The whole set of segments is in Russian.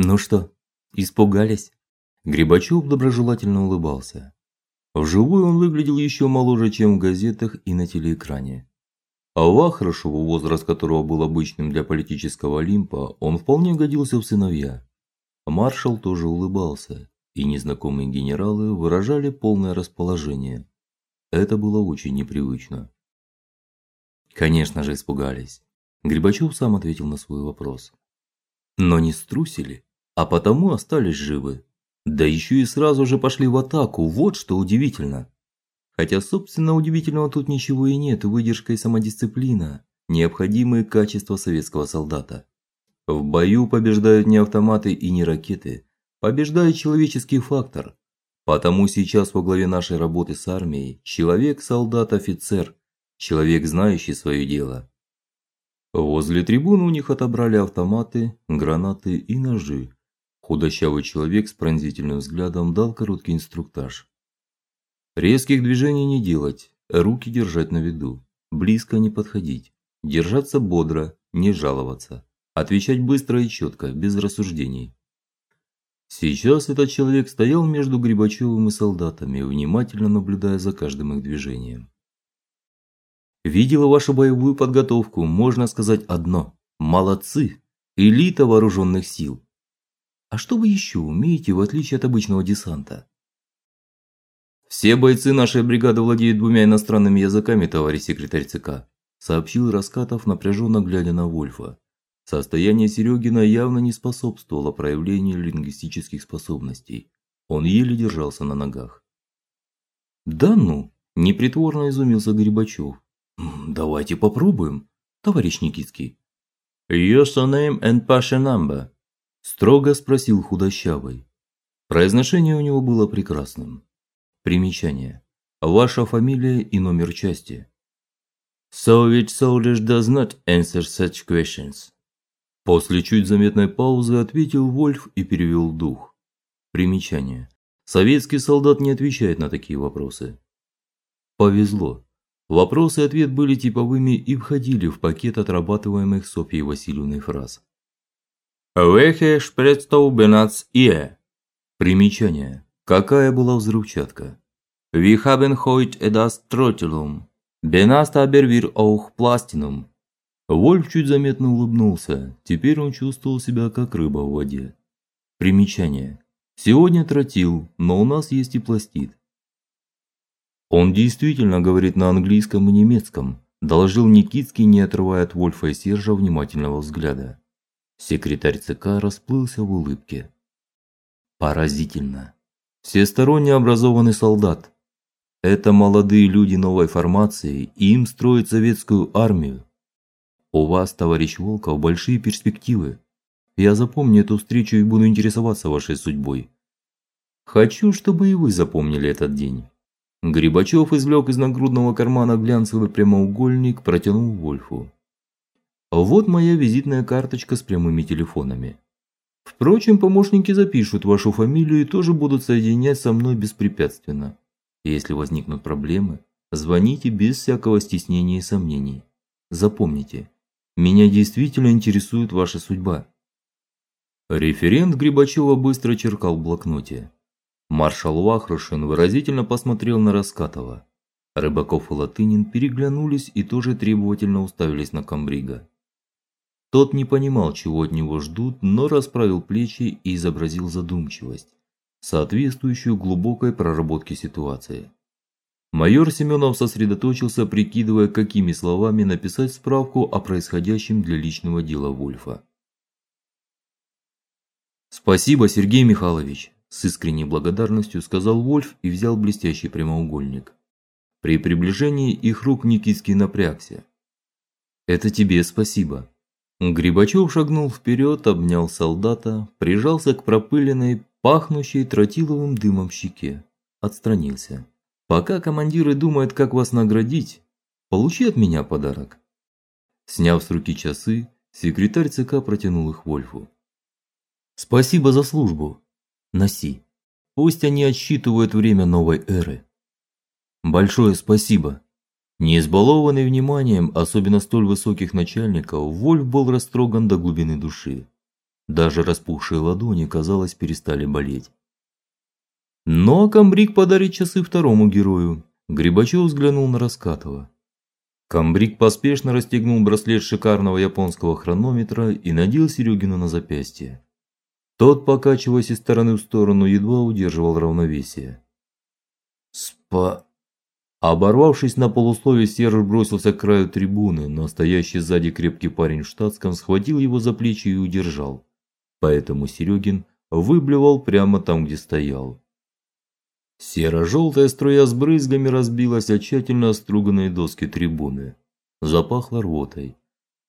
Ну что, испугались? Грибачев доброжелательно улыбался. Вживую он выглядел еще моложе, чем в газетах и на телеэкране. А Вахрушеву, возраст которого был обычным для политического Олимпа, он вполне годился в сыновья. Маршал тоже улыбался, и незнакомые генералы выражали полное расположение. Это было очень непривычно. Конечно же, испугались. Грибачев сам ответил на свой вопрос. Но не струсили а потому остались живы. Да еще и сразу же пошли в атаку. Вот что удивительно. Хотя, собственно, удивительного тут ничего и нет, выдержка и самодисциплина необходимые качества советского солдата. В бою побеждают не автоматы и не ракеты, побеждает человеческий фактор. Потому сейчас во главе нашей работы с армией человек, солдат, офицер, человек, знающий свое дело. Возле трибуны у них отобрали автоматы, гранаты и ножи. Худощавый человек с пронзительным взглядом дал короткий инструктаж. Резких движений не делать, руки держать на виду, близко не подходить, держаться бодро, не жаловаться, отвечать быстро и четко, без рассуждений. Сейчас этот человек стоял между Грибачевым и солдатами, внимательно наблюдая за каждым их движением. Видела вашу боевую подготовку, можно сказать одно: молодцы, элита вооруженных сил. А что вы еще умеете в отличие от обычного десанта? Все бойцы нашей бригады владеют двумя иностранными языками, товарищ секретарь ЦК, сообщил Раскатов, напряженно глядя на Вольфа. Состояние Серегина явно не способствовало проявлению лингвистических способностей. Он еле держался на ногах. Да ну, непритворно изумился Грибачев. Давайте попробуем, товарищ Никитский. Your name and passion number строго спросил худощавый. Произношение у него было прекрасным. Примечание: Ваша фамилия и номер части. Soviet soldiers does not answer such questions. После чуть заметной паузы ответил Вольф и перевел дух. Примечание: Советский солдат не отвечает на такие вопросы. Повезло. Вопрос и ответ были типовыми и входили в пакет отрабатываемых Софьей Васильевной фраз. Welche Spritztow benutzt ihr? Примечание. Какая была взрывчатка? Wir haben heute das Trottelum. Benutzt aber wir auch Plastinum. Вольф чуть заметно улыбнулся. Теперь он чувствовал себя как рыба в воде. Примечание. Сегодня тротил, но у нас есть и пластид. Он действительно говорит на английском и немецком, доложил Никитский, не отрывая от Вольфа и Сержа внимательного взгляда. Секретарь ЦК расплылся в улыбке. Поразительно. Всесторонне образованный солдат. Это молодые люди новой формации, им строить советскую армию. У вас, товарищ Волков, большие перспективы. Я запомню эту встречу и буду интересоваться вашей судьбой. Хочу, чтобы и вы запомнили этот день. Грибачев извлек из нагрудного кармана глянцевый прямоугольник, протянул Вольфу. Вот моя визитная карточка с прямыми телефонами. Впрочем, помощники запишут вашу фамилию и тоже будут соединять со мной беспрепятственно. Если возникнут проблемы, звоните без всякого стеснения и сомнений. Запомните, меня действительно интересует ваша судьба. Референт Грибачева быстро черкал в блокноте. Маршал Вахрушин выразительно посмотрел на Раскатова. Рыбаков и Латынин переглянулись и тоже требовательно уставились на комбрига. Тот не понимал, чего от него ждут, но расправил плечи и изобразил задумчивость, соответствующую глубокой проработке ситуации. Майор Семенов сосредоточился, прикидывая, какими словами написать справку о происходящем для личного дела Вольфа. Спасибо, Сергей Михайлович, с искренней благодарностью сказал Вольф и взял блестящий прямоугольник. При приближении их рук Никитский напрягся. Это тебе спасибо. Грибачев шагнул вперед, обнял солдата, прижался к пропыленной, пахнущей тротиловым дымом щеке, отстранился. Пока командиры думают, как вас наградить, получи от меня подарок. Сняв с руки часы, секретарь ЦК протянул их Вольфу. Спасибо за службу. Носи. Пусть они отсчитывают время новой эры. Большое спасибо. Не избалованный вниманием, особенно столь высоких начальников, Вольф был растроган до глубины души. Даже распухшие ладони, казалось, перестали болеть. Но Камбрик подарит часы второму герою. Грибачев взглянул на Раскатова. Камбрик поспешно расстегнул браслет шикарного японского хронометра и надел Серегину на запястье. Тот, покачиваясь из стороны в сторону, едва удерживал равновесие. Спа Оборвавшись на полуслове, Серж бросился к краю трибуны, но стоящий сзади крепкий парень в штатском схватил его за плечи и удержал. Поэтому Серегин выблевал прямо там, где стоял. Серо-желтая струя с брызгами разбилась о тщательно оструганные доски трибуны. Запахло рвотой.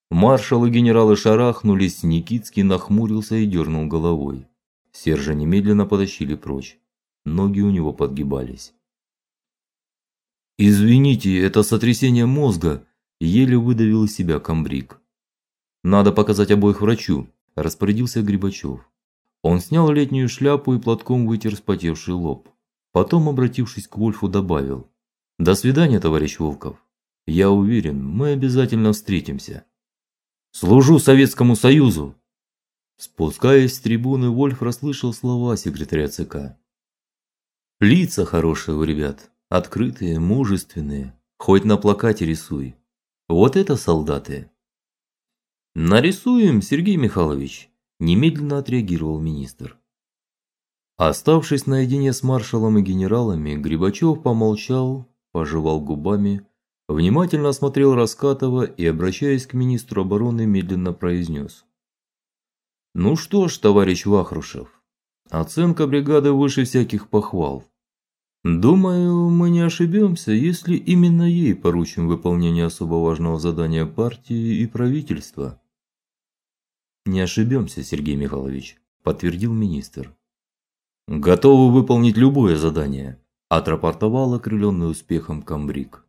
Маршалы генералы шарахнулись, Никитский нахмурился и дернул головой. Сержа немедленно потащили прочь. Ноги у него подгибались. Извините, это сотрясение мозга, еле выдавил из себя комбриг. Надо показать обоих врачу, распорядился Грибачев. Он снял летнюю шляпу и платком вытер вспотевший лоб. Потом, обратившись к Вольфу, добавил: "До свидания, товарищ Волков. Я уверен, мы обязательно встретимся. Служу Советскому Союзу". Спускаясь с трибуны, Вольф расслышал слова секретаря ЦК. Лица хорошие у ребят, открытые, мужественные, хоть на плакате рисуй. Вот это солдаты. Нарисуем, Сергей Михайлович, немедленно отреагировал министр. Оставшись наедине с маршалом и генералами, Грибачев помолчал, пожевал губами, внимательно осмотрел Раскатова и, обращаясь к министру обороны, медленно произнес. Ну что ж, товарищ Вахрушев, оценка бригады выше всяких похвал. Думаю, мы не ошибемся, если именно ей поручим выполнение особо важного задания партии и правительства. Не ошибемся, Сергей Михайлович, подтвердил министр. Готовы выполнить любое задание, отрапортовал окрыленный успехом Камбрик.